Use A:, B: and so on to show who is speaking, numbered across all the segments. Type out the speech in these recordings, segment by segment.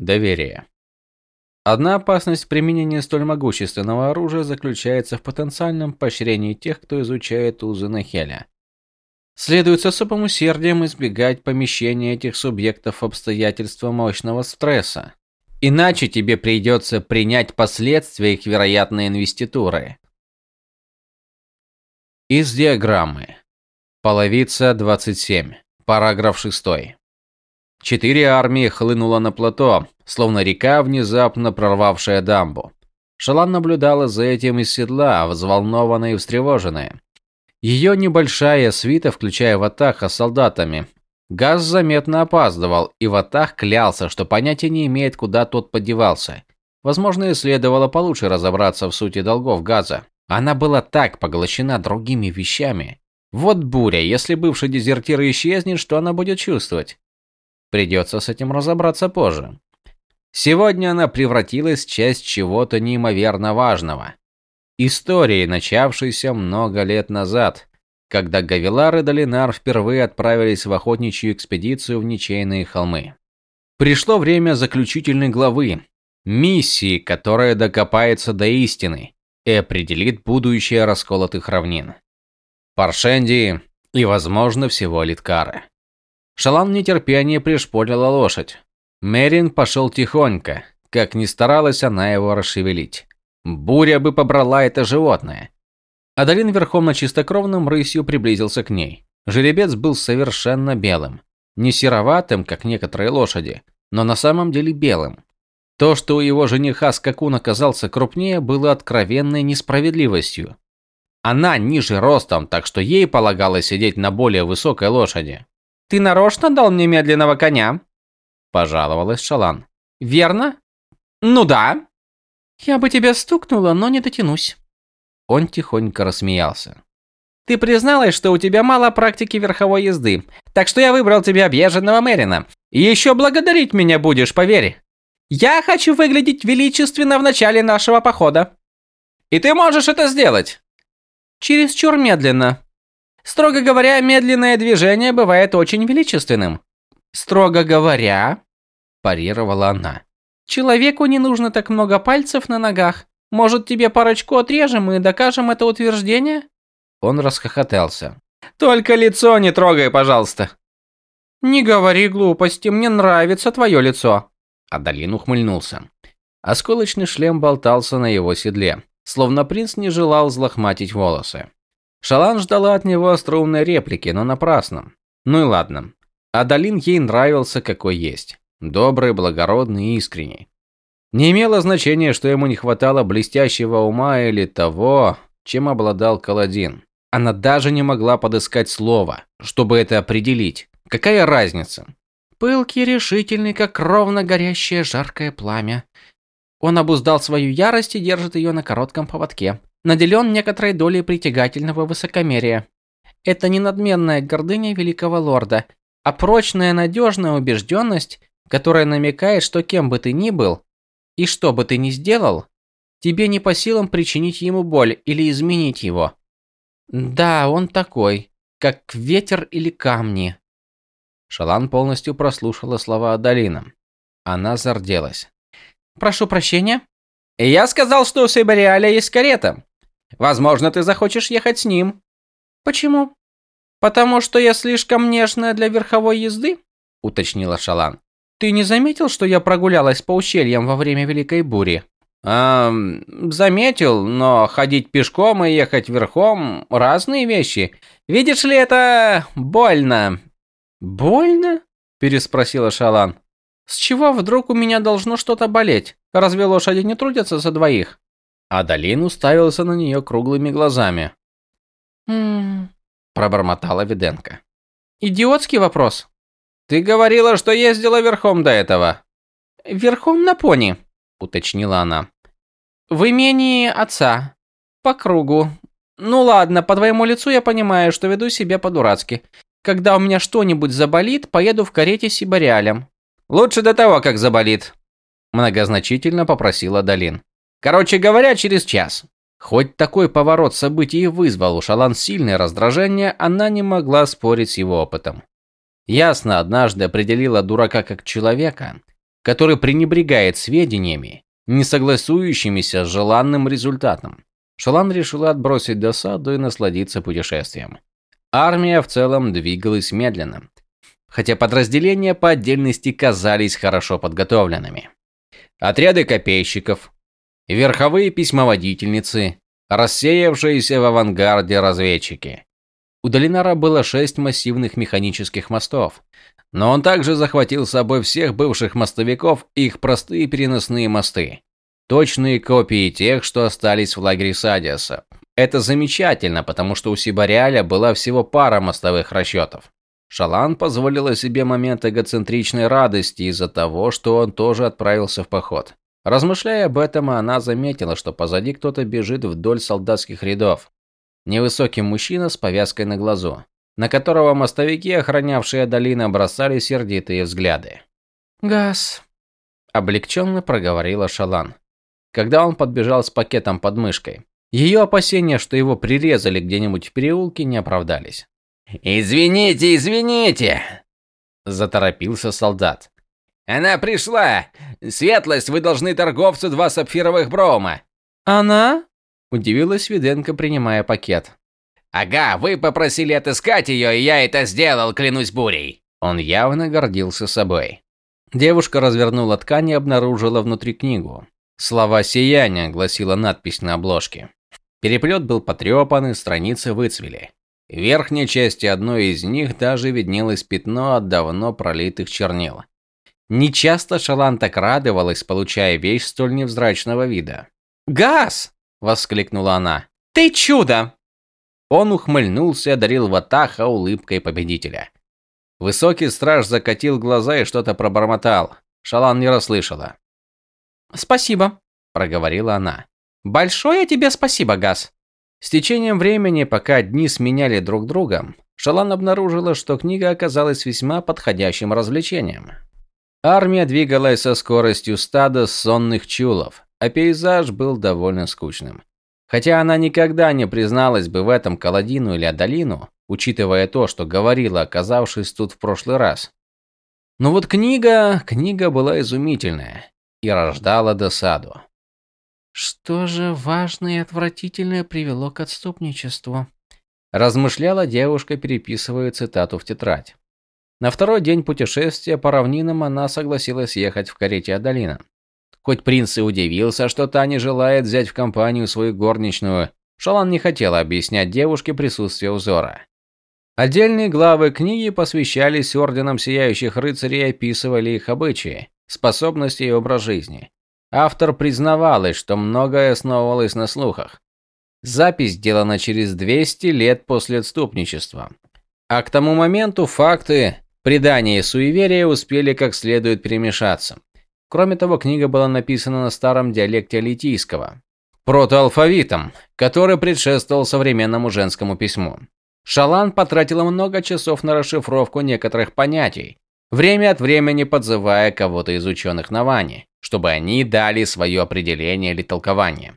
A: Доверие. Одна опасность применения столь могущественного оружия заключается в потенциальном поощрении тех, кто изучает узы Нахеля. Следует с особым усердием избегать помещения этих субъектов в обстоятельства мощного стресса. Иначе тебе придется принять последствия их вероятной инвеституры. Из диаграммы. Половица 27. Параграф 6. Четыре армии хлынуло на плато, словно река, внезапно прорвавшая дамбу. Шалан наблюдала за этим из седла, взволнованная и встревоженная. Ее небольшая свита, включая Ватаха с солдатами, Газ заметно опаздывал, и Ватах клялся, что понятия не имеет, куда тот подевался. Возможно, и следовало получше разобраться в сути долгов Газа. Она была так поглощена другими вещами. Вот буря, если бывший дезертир исчезнет, что она будет чувствовать? Придется с этим разобраться позже. Сегодня она превратилась в часть чего-то неимоверно важного. Истории, начавшейся много лет назад, когда Гавилар и Долинар впервые отправились в охотничью экспедицию в ничейные холмы. Пришло время заключительной главы, миссии, которая докопается до истины и определит будущее расколотых равнин. Паршенди и, возможно, всего Литкары. Шалан в нетерпении пришпорила лошадь. Мерин пошел тихонько, как ни старалась она его расшевелить. Буря бы побрала это животное. Адалин верхом на чистокровном рысью приблизился к ней. Жеребец был совершенно белым. Не сероватым, как некоторые лошади, но на самом деле белым. То, что у его жениха скакун оказался крупнее, было откровенной несправедливостью. Она ниже ростом, так что ей полагалось сидеть на более высокой лошади. «Ты нарочно дал мне медленного коня?» – пожаловалась Шалан. «Верно?» «Ну да». «Я бы тебя стукнула, но не дотянусь». Он тихонько рассмеялся. «Ты призналась, что у тебя мало практики верховой езды, так что я выбрал тебе объезженного Мерина. И еще благодарить меня будешь, поверь. Я хочу выглядеть величественно в начале нашего похода. И ты можешь это сделать. Чересчур медленно. Строго говоря, медленное движение бывает очень величественным. Строго говоря, парировала она. Человеку не нужно так много пальцев на ногах. Может, тебе парочку отрежем и докажем это утверждение?» Он расхохотался. «Только лицо не трогай, пожалуйста». «Не говори глупости, мне нравится твое лицо». Адалин ухмыльнулся. Осколочный шлем болтался на его седле, словно принц не желал взлохматить волосы. Шалан ждала от него остроумной реплики, но напрасно. Ну и ладно. Адалин ей нравился какой есть. Добрый, благородный и искренний. Не имело значения, что ему не хватало блестящего ума или того, чем обладал Каладин. Она даже не могла подыскать слово, чтобы это определить. Какая разница? Пылкий, решительный, как ровно горящее жаркое пламя. Он обуздал свою ярость и держит ее на коротком поводке. Наделен некоторой долей притягательного высокомерия. Это не надменная гордыня великого лорда, а прочная надежная убежденность, которая намекает, что кем бы ты ни был, и что бы ты ни сделал, тебе не по силам причинить ему боль или изменить его. Да, он такой, как ветер или камни. Шалан полностью прослушала слова Адалина. Она зарделась. Прошу прощения. Я сказал, что у Сейбариаля есть карета. Возможно, ты захочешь ехать с ним. Почему? Потому что я слишком нежная для верховой езды, уточнила Шалан. Ты не заметил, что я прогулялась по ущельям во время Великой Бури? Эм, заметил, но ходить пешком и ехать верхом – разные вещи. Видишь ли, это больно. Больно? Переспросила Шалан. С чего вдруг у меня должно что-то болеть? Разве лошади не трудятся за двоих? Адалин уставился на нее круглыми глазами. «Хм...» – пробормотала Виденко. «Идиотский вопрос. Ты говорила, что ездила верхом до этого. Верхом на пони, уточнила она. В имении отца. По кругу. Ну ладно, по твоему лицу я понимаю, что веду себя по-дурацки. Когда у меня что-нибудь заболит, поеду в карете с Сибариалем. Лучше до того, как заболит, многозначительно попросила Далин. Короче говоря, через час. Хоть такой поворот событий вызвал у Шалан сильное раздражение, она не могла спорить с его опытом. Ясно однажды определила дурака как человека, который пренебрегает сведениями, не согласующимися с желанным результатом. Шалан решила отбросить досаду и насладиться путешествием. Армия в целом двигалась медленно, хотя подразделения по отдельности казались хорошо подготовленными. Отряды копейщиков, верховые письмоводительницы, рассеявшиеся в авангарде разведчики. У Долинара было шесть массивных механических мостов, но он также захватил с собой всех бывших мостовиков и их простые переносные мосты. Точные копии тех, что остались в лагере Садиаса. Это замечательно, потому что у Сибариаля была всего пара мостовых расчетов. Шалан позволила себе момент эгоцентричной радости из-за того, что он тоже отправился в поход. Размышляя об этом, она заметила, что позади кто-то бежит вдоль солдатских рядов. Невысокий мужчина с повязкой на глазу, на которого мостовики, охранявшие долину, бросали сердитые взгляды.
B: «Газ», –
A: облегченно проговорила Шалан, когда он подбежал с пакетом под мышкой. Ее опасения, что его прирезали где-нибудь в переулке, не оправдались.
C: «Извините, извините!»
A: – заторопился солдат.
C: «Она пришла! Светлость, вы должны торговцу два сапфировых брома!»
B: «Она?»
A: Удивилась Виденко, принимая пакет.
C: «Ага, вы попросили отыскать ее, и я это сделал, клянусь бурей!»
A: Он явно гордился собой. Девушка развернула ткань и обнаружила внутри книгу. «Слова сияния», — гласила надпись на обложке. Переплет был потрепан, и страницы выцвели. В верхней части одной из них даже виднелось пятно от давно пролитых чернил. Нечасто Шалан так радовалась, получая вещь столь невзрачного вида.
B: «Газ!» – воскликнула она. «Ты чудо!»
A: Он ухмыльнулся и одарил Ватаха улыбкой победителя. Высокий страж закатил глаза и что-то пробормотал. Шалан не расслышала.
B: «Спасибо», – проговорила она. «Большое тебе спасибо, Газ».
A: С течением времени, пока дни сменяли друг друга, Шалан обнаружила, что книга оказалась весьма подходящим развлечением. Армия двигалась со скоростью стада сонных чулов, а пейзаж был довольно скучным. Хотя она никогда не призналась бы в этом Каладину или Адалину, учитывая то, что говорила, оказавшись тут в прошлый раз. Но вот книга, книга была изумительная и рождала досаду.
B: Что же важное и отвратительное привело к отступничеству?
A: Размышляла девушка, переписывая цитату в тетрадь. На второй день путешествия по равнинам она согласилась ехать в карете Адалина. Хоть принц и удивился, что та не желает взять в компанию свою горничную, Шалан не хотела объяснять девушке присутствие узора. Отдельные главы книги посвящались орденам сияющих рыцарей и описывали их обычаи, способности и образ жизни. Автор признавалась, что многое основывалось на слухах. Запись сделана через 200 лет после отступничества. А к тому моменту факты, предания и суеверия успели как следует перемешаться. Кроме того, книга была написана на старом диалекте алитийского, протоалфавитом, который предшествовал современному женскому письму. Шалан потратила много часов на расшифровку некоторых понятий, время от времени подзывая кого-то из ученых на Ване, чтобы они дали свое определение или толкование.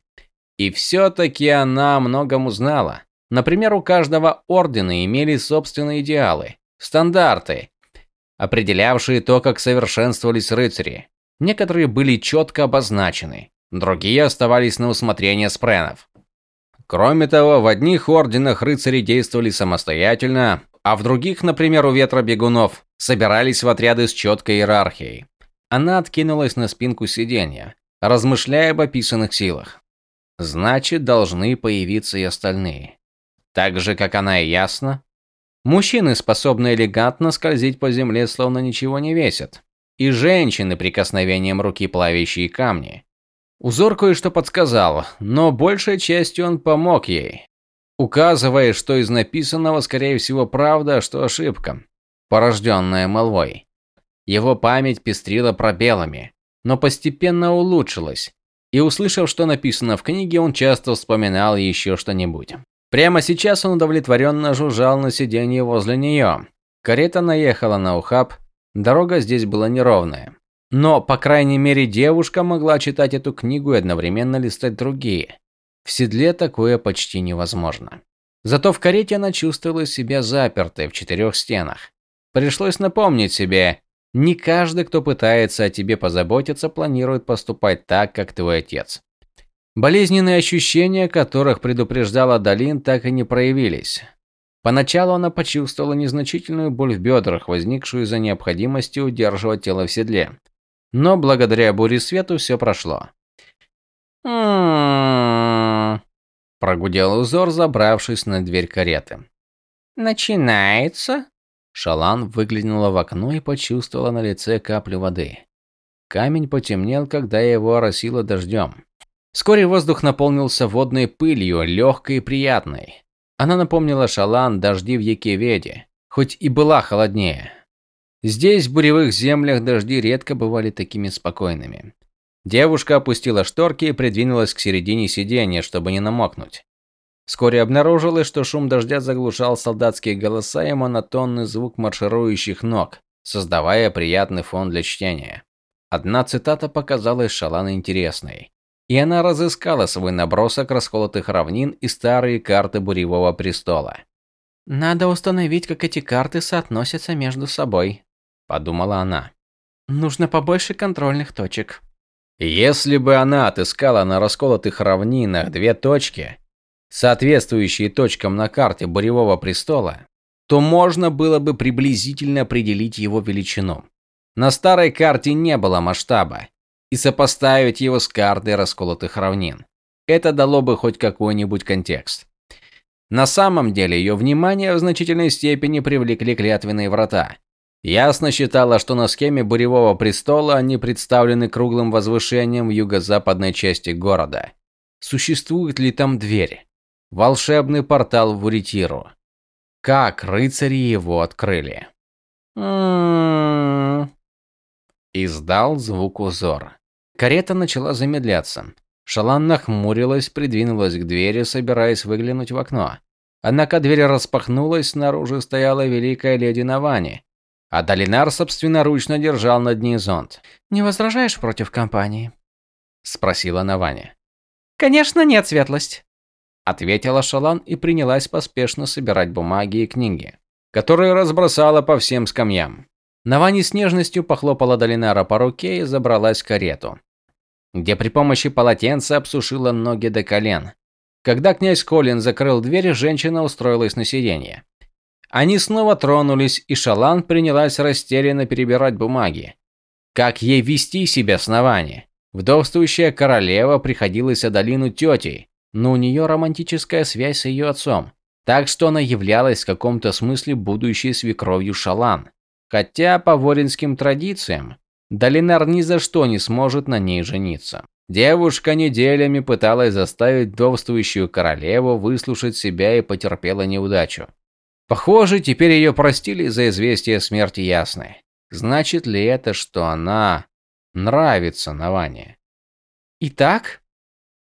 A: И все-таки она многому знала. Например, у каждого ордена имели собственные идеалы, стандарты, определявшие то, как совершенствовались рыцари. Некоторые были четко обозначены, другие оставались на усмотрение спренов. Кроме того, в одних орденах рыцари действовали самостоятельно, а в других, например, у ветра бегунов, собирались в отряды с четкой иерархией. Она откинулась на спинку сиденья, размышляя об описанных силах. Значит, должны появиться и остальные. Так же, как она и ясно. Мужчины способны элегантно скользить по земле, словно ничего не весят и женщины прикосновением руки плавящие камни. Узор кое-что подсказал, но большей частью он помог ей, указывая, что из написанного, скорее всего, правда, а что ошибка, порожденная молвой. Его память пестрила пробелами, но постепенно улучшилась, и услышав, что написано в книге, он часто вспоминал еще что-нибудь. Прямо сейчас он удовлетворенно жужжал на сиденье возле нее. Карета наехала на ухаб, Дорога здесь была неровная. Но, по крайней мере, девушка могла читать эту книгу и одновременно листать другие. В седле такое почти невозможно. Зато в карете она чувствовала себя запертой в четырех стенах. Пришлось напомнить себе, Не каждый, кто пытается о тебе позаботиться, планирует поступать так, как твой отец. Болезненные ощущения, которых предупреждала Далин, так и не проявились. Поначалу она почувствовала незначительную боль в бедрах, возникшую из-за необходимости удерживать тело в седле. Но благодаря буре свету все прошло. Прогудел узор, забравшись на дверь кареты.
B: Начинается.
A: Шалан выглянула в окно и почувствовала на лице каплю воды. Камень потемнел, когда его оросило дождем. Вскоре воздух наполнился водной пылью, легкой и приятной. Она напомнила Шалан дожди в Якеведе, хоть и была холоднее. Здесь, в буревых землях, дожди редко бывали такими спокойными. Девушка опустила шторки и придвинулась к середине сиденья, чтобы не намокнуть. Вскоре обнаружилось, что шум дождя заглушал солдатские голоса и монотонный звук марширующих ног, создавая приятный фон для чтения. Одна цитата показалась Шалан интересной, и она разыскала свой набросок расколотых равнин и старые карты Буревого престола.
B: «Надо установить, как эти карты соотносятся между собой», – подумала она. «Нужно побольше контрольных точек».
A: Если бы она отыскала на расколотых равнинах две точки, соответствующие точкам на карте Буревого престола, то можно было бы приблизительно определить его величину. На старой карте не было масштаба, и сопоставить его с картой расколотых равнин. Это дало бы хоть какой-нибудь контекст. На самом деле ее внимание в значительной степени привлекли клятвенные врата. Ясно считала, что на схеме Буревого престола они представлены круглым возвышением в юго-западной части города. Существует ли там дверь? волшебный портал в Уритиру. Как рыцари его открыли?
B: М-м-м.
A: Издал звук узор. Карета начала замедляться. Шалан нахмурилась, придвинулась к двери, собираясь выглянуть в окно. Однако дверь распахнулась, снаружи стояла великая леди Навани, а Долинар собственноручно держал над ней зонт.
B: «Не возражаешь против компании?»
A: – спросила Навани.
B: «Конечно нет, светлость»,
A: ответила Шалан и принялась поспешно собирать бумаги и книги, которые разбросала по всем скамьям. Навани с нежностью похлопала Долинара по руке и забралась в карету, где при помощи полотенца обсушила ноги до колен. Когда князь Колин закрыл дверь, женщина устроилась на сиденье. Они снова тронулись, и Шалан принялась растерянно перебирать бумаги. Как ей вести себя с Навани? Вдовствующая королева приходилась Адалину тетей, но у нее романтическая связь с ее отцом, так что она являлась в каком-то смысле будущей свекровью Шалан. Хотя по воринским традициям Долинар ни за что не сможет на ней жениться. Девушка неделями пыталась заставить вдовствующую королеву выслушать себя и потерпела неудачу. Похоже, теперь ее простили за известие смерти Ясной. Значит ли это, что она нравится Наване?
B: Итак,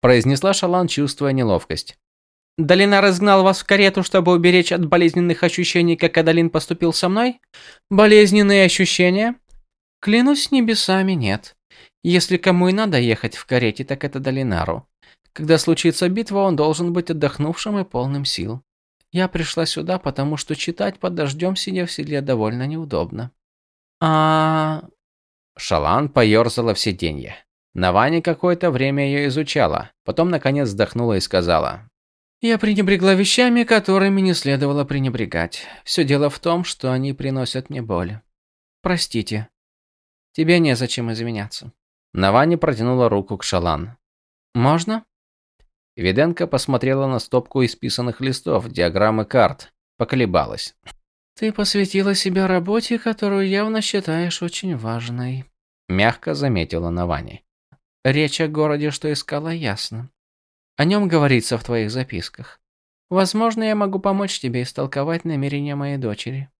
A: произнесла Шалан, чувствуя неловкость.
B: Долина разгнал вас в карету, чтобы уберечь от болезненных ощущений, как Адалин поступил со мной? Болезненные ощущения? Клянусь небесами, нет. Если кому и надо ехать в карете, так это Долинару. Когда случится битва, он должен быть отдохнувшим и полным сил. Я пришла сюда, потому что читать под дождем, сидя в седле, довольно неудобно. А...
A: Шалан поерзала в сиденье. Навани какое-то время ее изучала, потом наконец вздохнула и сказала.
B: «Я пренебрегла вещами, которыми не следовало пренебрегать. Все дело в том, что они приносят мне боль. Простите. Тебе незачем извиняться».
A: Навани протянула руку к Шалан.
B: «Можно?»
A: Виденко посмотрела на стопку исписанных листов, диаграммы карт, поколебалась.
B: «Ты посвятила себя работе, которую явно считаешь очень важной», –
A: мягко заметила Навани.
B: Речь о городе, что искала, ясно. О нем говорится в твоих записках. Возможно, я могу помочь тебе истолковать намерения моей дочери.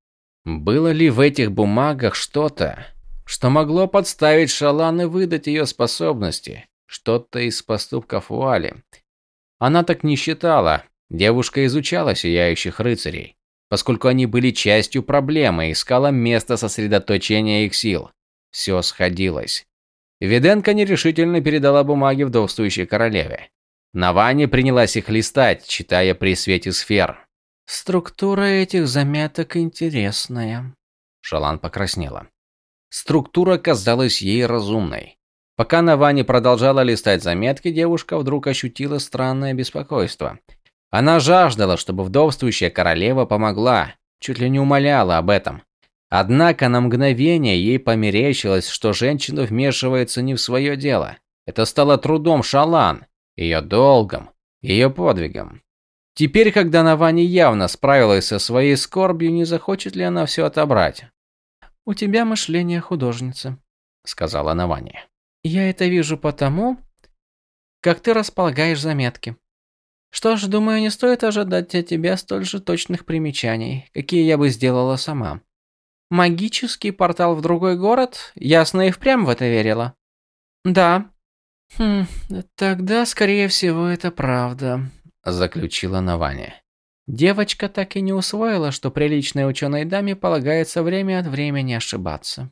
A: Было ли в этих бумагах что-то, что могло подставить Шалан и выдать ее способности? Что-то из поступков Вуали? Она так не считала. Девушка изучала сияющих рыцарей, поскольку они были частью проблемы, искала место сосредоточения их сил. Все сходилось. Виденко нерешительно передала бумаги вдовствующей королеве. Навани принялась их листать, читая при свете сфер.
B: «Структура этих заметок интересная».
A: Шалан покраснела. Структура казалась ей разумной. Пока Навани продолжала листать заметки, девушка вдруг ощутила странное беспокойство. Она жаждала, чтобы вдовствующая королева помогла, чуть ли не умоляла об этом. Однако на мгновение ей померещилось, что женщина вмешивается не в свое дело. Это стало трудом Шалан, ее долгом, ее подвигом. Теперь, когда Навани явно справилась со своей скорбью, не захочет ли она все отобрать?
B: «У тебя мышление художницы», — сказала Навани. «Я это вижу потому, как ты располагаешь заметки. Что ж, думаю, не стоит ожидать от тебя столь же точных примечаний, какие я бы сделала сама. Магический портал в другой город? Ясно и впрямь в это верила. Да. Хм, тогда, скорее всего, это правда, заключила Наваня. Девочка так и не усвоила, что приличной ученой даме полагается время от времени ошибаться.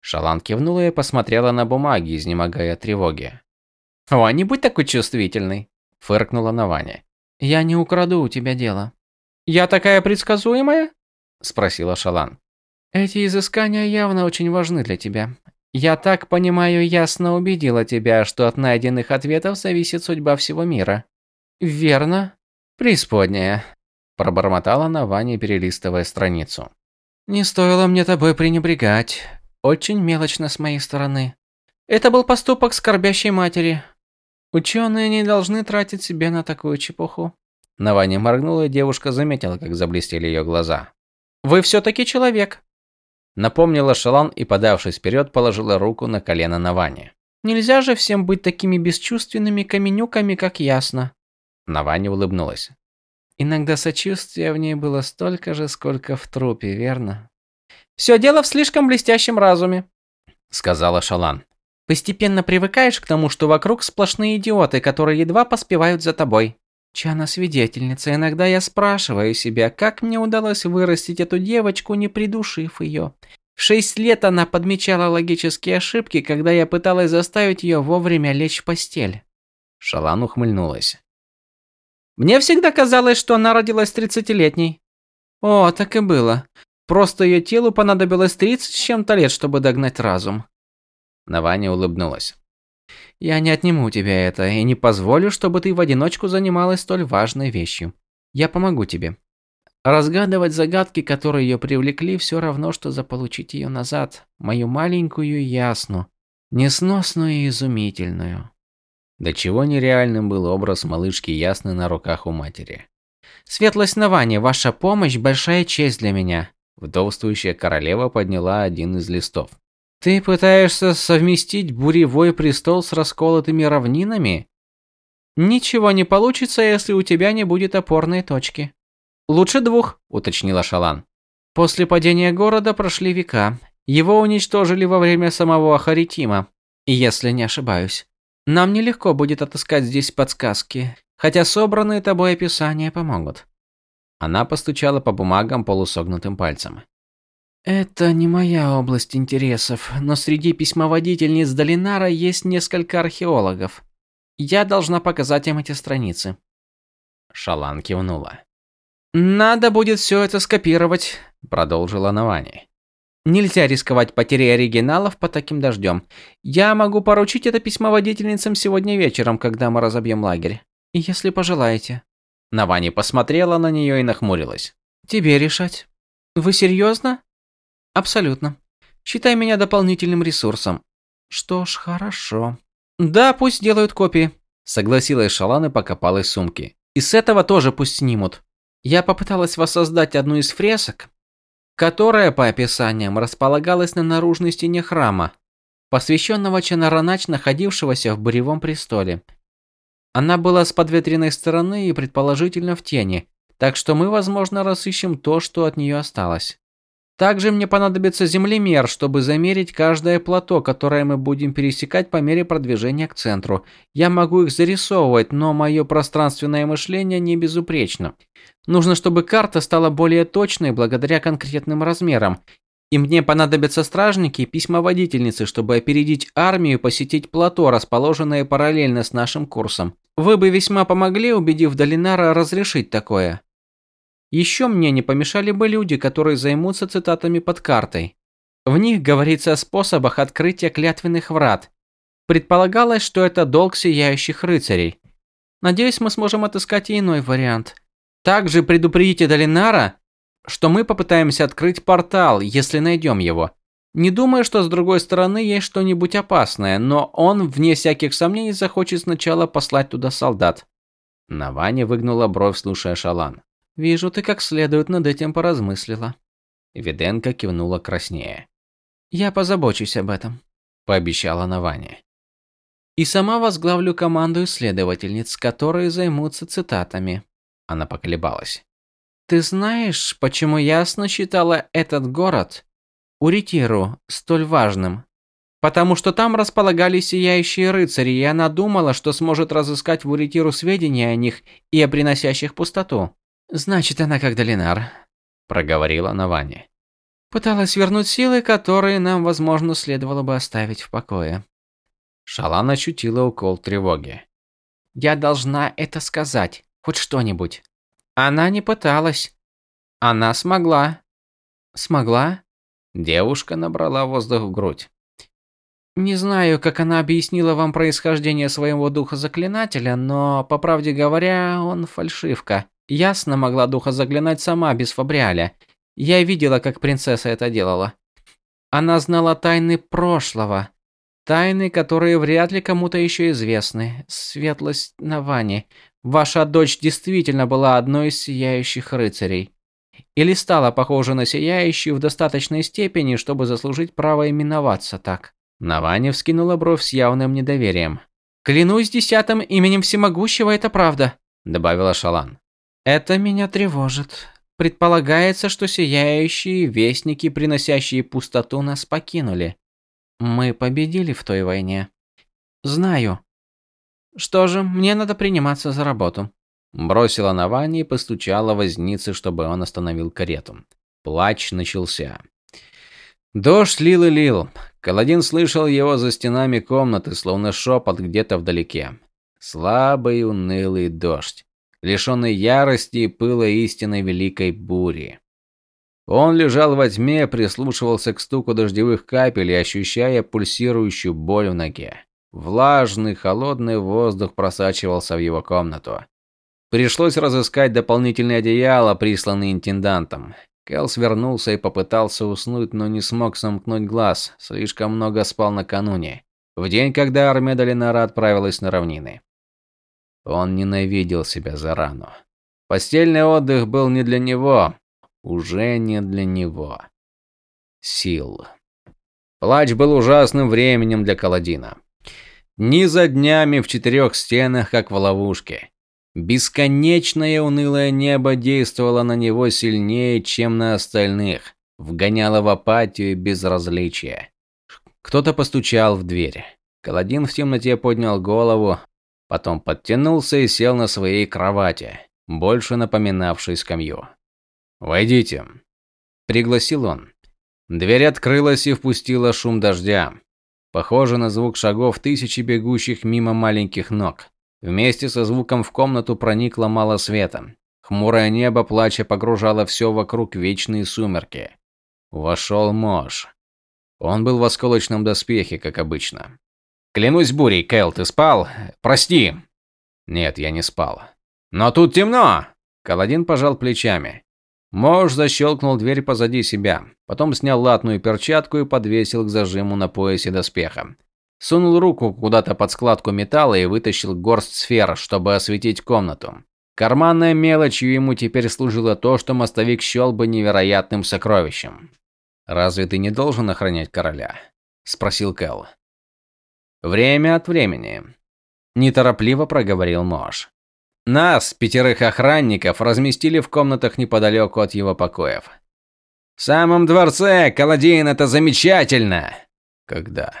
A: Шалан кивнула и посмотрела на бумаги, изнемогая от тревоги.
B: «О, не будь такой чувствительный», – фыркнула Наваня. «Я не украду у тебя дело». «Я такая предсказуемая?» – спросила Шалан. Эти изыскания явно очень важны для тебя. Я так понимаю, ясно убедила тебя, что от найденных ответов зависит судьба всего мира. Верно? Преисподняя. Пробормотала на Ване, перелистывая страницу. Не стоило мне тобой пренебрегать. Очень мелочно с моей стороны. Это был поступок скорбящей матери. Ученые не должны тратить себе на такую чепуху.
A: На Ване моргнула, и девушка заметила, как заблестели ее глаза.
B: «Вы все-таки человек»,
A: Напомнила Шалан и, подавшись вперед, положила руку на колено на Ване.
B: «Нельзя же всем быть такими бесчувственными каменюками, как ясно».
A: Наваня улыбнулась.
B: Иногда сочувствия в ней было столько же, сколько в трупе, верно? «Все дело в слишком блестящем разуме», — сказала Шалан. «Постепенно привыкаешь к тому, что вокруг сплошные идиоты, которые едва поспевают за тобой. Чана свидетельница, иногда я спрашиваю себя, как мне удалось вырастить эту девочку, не придушив ее. В шесть лет она подмечала логические ошибки, когда я пыталась заставить ее вовремя лечь в постель.
A: Шалан ухмыльнулась.
B: Мне всегда казалось, что она родилась тридцатилетней. О, так и было. Просто ее телу понадобилось тридцать с чем-то лет, чтобы догнать разум.
A: Наваня улыбнулась.
B: Я не отниму у тебя это и не позволю, чтобы ты в одиночку занималась столь важной вещью. Я помогу тебе. Разгадывать загадки, которые ее привлекли, все равно, что заполучить ее назад, мою маленькую ясну, несносную и изумительную.
A: До чего нереальным был образ малышки Ясны на руках у матери.
B: «Светлость Навани, ваша помощь – большая честь для меня».
A: Вдовствующая королева подняла один из листов.
B: Ты пытаешься совместить буревой престол с расколотыми равнинами? Ничего не получится, если у тебя не будет опорной точки. Лучше двух, уточнила Шалан. После падения города прошли века. Его уничтожили во время самого Ахаритима, если не ошибаюсь. Нам нелегко будет отыскать здесь подсказки, хотя собранные тобой описания помогут.
A: Она постучала по бумагам полусогнутым пальцем.
B: Это не моя область интересов, но среди письмоводительниц Долинара есть несколько археологов. Я должна показать им эти страницы.
A: Шалан кивнула.
B: Надо будет все это скопировать, продолжила Навани. Нельзя рисковать потерей оригиналов по таким дождем. Я могу поручить это письмоводительницам сегодня вечером, когда мы разобьем лагерь. Если пожелаете.
A: Навани посмотрела на нее и нахмурилась.
B: Тебе решать. Вы серьезно? Абсолютно. Считай меня дополнительным ресурсом. Что ж, хорошо. Да, пусть делают копии. Согласилась Шалан и покопалась в сумке. И с этого тоже пусть снимут. Я попыталась воссоздать одну из фресок, которая, по описаниям, располагалась на наружной стене храма, посвященного Чанаранач, находившегося в Буревом престоле. Она была с подветренной стороны и предположительно в тени, так что мы, возможно, разыщем то, что от нее осталось. Также мне понадобится землемер, чтобы замерить каждое плато, которое мы будем пересекать по мере продвижения к центру. Я могу их зарисовывать, но мое пространственное мышление не безупречно. Нужно, чтобы карта стала более точной благодаря конкретным размерам. И мне понадобятся стражники и письмоводительницы, чтобы опередить армию и посетить плато, расположенное параллельно с нашим курсом. Вы бы весьма помогли, убедив Долинара разрешить такое. Еще мне не помешали бы люди, которые займутся цитатами под картой. В них говорится о способах открытия клятвенных врат. Предполагалось, что это долг сияющих рыцарей. Надеюсь, мы сможем отыскать и иной вариант. Также предупредите Долинара, что мы попытаемся открыть портал, если найдем его. Не думаю, что с другой стороны есть что-нибудь опасное, но он, вне всяких сомнений, захочет сначала послать туда солдат.
A: Наваня выгнула бровь, слушая Шалан.
B: «Вижу, ты как следует над этим поразмыслила».
A: Виденко кивнула краснее.
B: «Я позабочусь об этом», –
A: пообещала Наваня.
B: «И сама возглавлю команду исследовательниц, которые займутся цитатами».
A: Она поколебалась.
B: «Ты знаешь, почему ясно считала этот город, Уритиру, столь важным? Потому что там располагались сияющие рыцари, и она думала, что сможет разыскать в Уритиру сведения о них и о приносящих пустоту. Значит, она как Долинар,
A: проговорила Навани.
B: Пыталась вернуть силы, которые нам, возможно, следовало бы оставить в покое.
A: Шалан ощутила укол тревоги.
B: Я должна это сказать, хоть что-нибудь. Она не пыталась. Она смогла. Смогла?
A: Девушка набрала воздух в грудь.
B: Не знаю, как она объяснила вам происхождение своего духа заклинателя, но, по правде говоря, он фальшивка. Ясно могла духа заклинать сама, без Фабриаля. Я видела, как принцесса это делала. Она знала тайны прошлого. Тайны, которые вряд ли кому-то еще известны. Светлость Навани. Ваша дочь действительно была одной из сияющих рыцарей. Или стала похожа на сияющую в достаточной степени, чтобы заслужить право именоваться так.
A: Навани вскинула бровь с явным недоверием.
B: «Клянусь десятым именем всемогущего, это правда», –
A: добавила Шалан.
B: «Это меня тревожит. Предполагается, что сияющие вестники, приносящие пустоту, нас покинули. Мы победили в той войне. Знаю. Что же, мне надо приниматься за работу».
A: Бросила на Ване и постучала вознице, чтобы он остановил карету. Плач начался. Дождь лил и лил. Каладин слышал его за стенами комнаты, словно шепот где-то вдалеке. Слабый унылый дождь, лишенный ярости и пыла истинной великой бури. Он лежал во тьме, прислушивался к стуку дождевых капель и ощущая пульсирующую боль в ноге. Влажный, холодный воздух просачивался в его комнату. Пришлось разыскать дополнительное одеяло, присланное интендантом. Кэл свернулся и попытался уснуть, но не смог сомкнуть глаз, слишком много спал накануне, в день, когда армия Долинара отправилась на равнины. Он ненавидел себя за рану. Постельный отдых был не для него, уже не для него. Сил. Плач был ужасным временем для Каладина. Ни за днями в четырех стенах, как в ловушке. Бесконечное унылое небо действовало на него сильнее, чем на остальных, вгоняло в апатию и безразличие. Кто-то постучал в дверь. Каладин в темноте поднял голову, потом подтянулся и сел на своей кровати, больше напоминавшей скамью. «Войдите», – пригласил он. Дверь открылась и впустила шум дождя. Похоже на звук шагов тысячи бегущих мимо маленьких ног. Вместе со звуком в комнату проникло мало света. Хмурое небо плача погружало все вокруг вечные сумерки. Вошел Мош. Он был в осколочном доспехе, как обычно. «Клянусь бурей, Кэл, ты спал? Прости!» «Нет, я не спал». «Но тут темно!» Каладин пожал плечами. Мош защелкнул дверь позади себя, потом снял латную перчатку и подвесил к зажиму на поясе доспеха. Сунул руку куда-то под складку металла и вытащил горсть сфер, чтобы осветить комнату. Карманной мелочью ему теперь служило то, что мостовик счел бы невероятным сокровищем. «Разве ты не должен охранять короля?» – спросил Кэл. «Время от времени», – неторопливо проговорил Мош. «Нас, пятерых охранников, разместили в комнатах неподалеку от его покоев». «В самом дворце, Каладин, это замечательно!» «Когда?»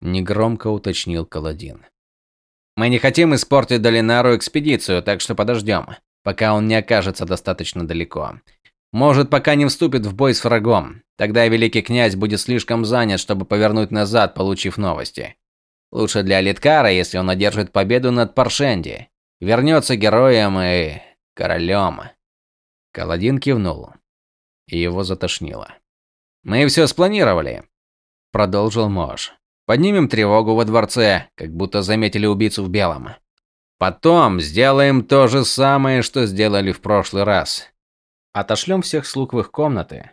A: негромко уточнил Каладин. Мы не хотим испортить Долинару экспедицию, так что подождем, пока он не окажется достаточно далеко. Может, пока не вступит в бой с врагом. Тогда великий князь будет слишком занят, чтобы повернуть назад, получив новости. Лучше для Литкара, если он одержит победу над Паршенди. Вернется героем и королем. Каладин кивнул. И его затошнило. Мы все спланировали, продолжил Мош. Поднимем тревогу во дворце, как будто заметили убийцу в белом. Потом сделаем то же самое, что сделали в прошлый раз. Отошлем всех слуг в их комнаты.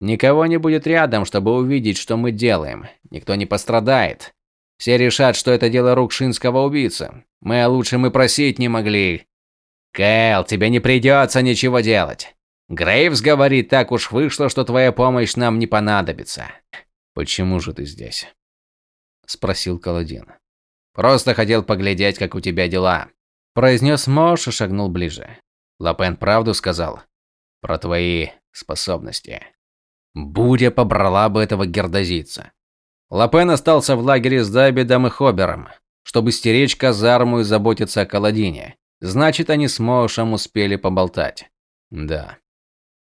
A: Никого не будет рядом, чтобы увидеть, что мы делаем. Никто не пострадает. Все решат, что это дело рук шинского убийцы. Мы о лучшем и просить не могли. Кэл, тебе не придется ничего делать. Грейвс говорит, так уж вышло, что твоя помощь нам не понадобится. Почему же ты здесь? спросил Каладин. Просто хотел поглядеть, как у тебя дела, произнес Мош и шагнул ближе. Лапен правду сказал про твои способности. Буря побрала бы этого гердозийца. Лапен остался в лагере с Дабидом и Хобером, чтобы стеречь казарму и заботиться о Каладине. Значит, они с Мошем успели поболтать. Да,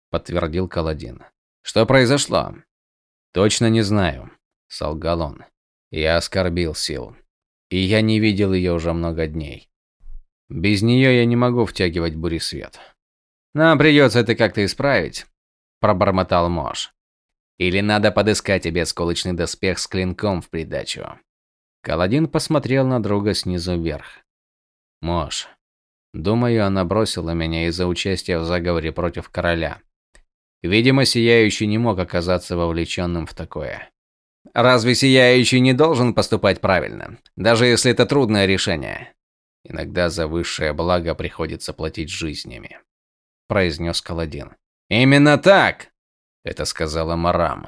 A: подтвердил Каладин. Что произошло? Точно не знаю, солгал он. Я оскорбил сил. И я не видел ее уже много дней. Без нее я не могу втягивать буресвет. Нам придется это как-то исправить, пробормотал Мош. Или надо подыскать тебе сколочный доспех с клинком в придачу. Каладин посмотрел на друга снизу вверх. Мош, думаю, она бросила меня из-за участия в заговоре против короля. Видимо, Сияющий не мог оказаться вовлеченным в такое. Разве Сияющий не должен поступать правильно, даже если это трудное решение? Иногда за высшее благо приходится платить жизнями, произнес Каладин. Именно так, это сказала Марам.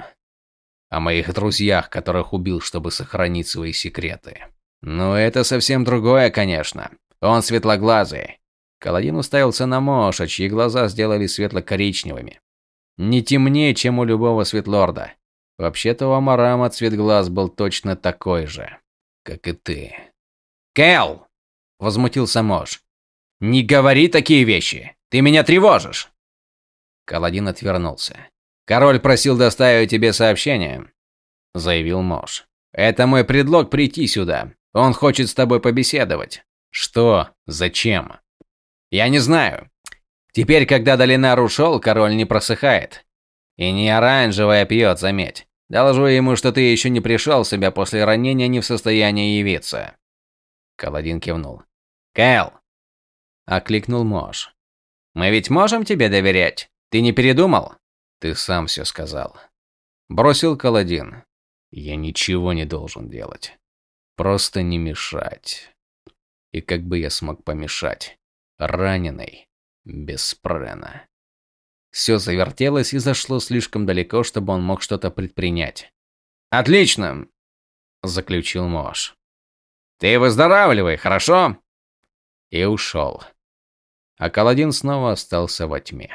A: О моих друзьях, которых убил, чтобы сохранить свои секреты. Но это совсем другое, конечно. Он светлоглазый. Каладин уставился на Моша, чьи глаза сделали светло-коричневыми. Не темнее, чем у любого светлорда. Вообще-то у Амарама цвет глаз был точно такой же, как и ты. «Кэл!» – возмутился Мош. «Не говори такие вещи! Ты меня тревожишь!» Каладин отвернулся. «Король просил доставить тебе сообщение», – заявил Мош. «Это мой предлог прийти сюда. Он хочет с тобой побеседовать». «Что? Зачем?» «Я не знаю. Теперь, когда Долинар ушел, король не просыхает. И не оранжевое пьет, заметь. Доложу ему, что ты еще не пришел в себя после ранения, не в состоянии явиться. Каладин кивнул. Кэл! Окликнул Мош. Мы ведь можем тебе доверять? Ты не передумал? Ты сам все сказал. Бросил Каладин. Я ничего не должен делать. Просто не мешать. И как бы я смог помешать? Раненый. Без Прена. Все завертелось и зашло слишком далеко, чтобы он мог что-то предпринять. «Отлично!» – заключил Мош. «Ты выздоравливай, хорошо?» И ушел. А Каладин снова остался во тьме.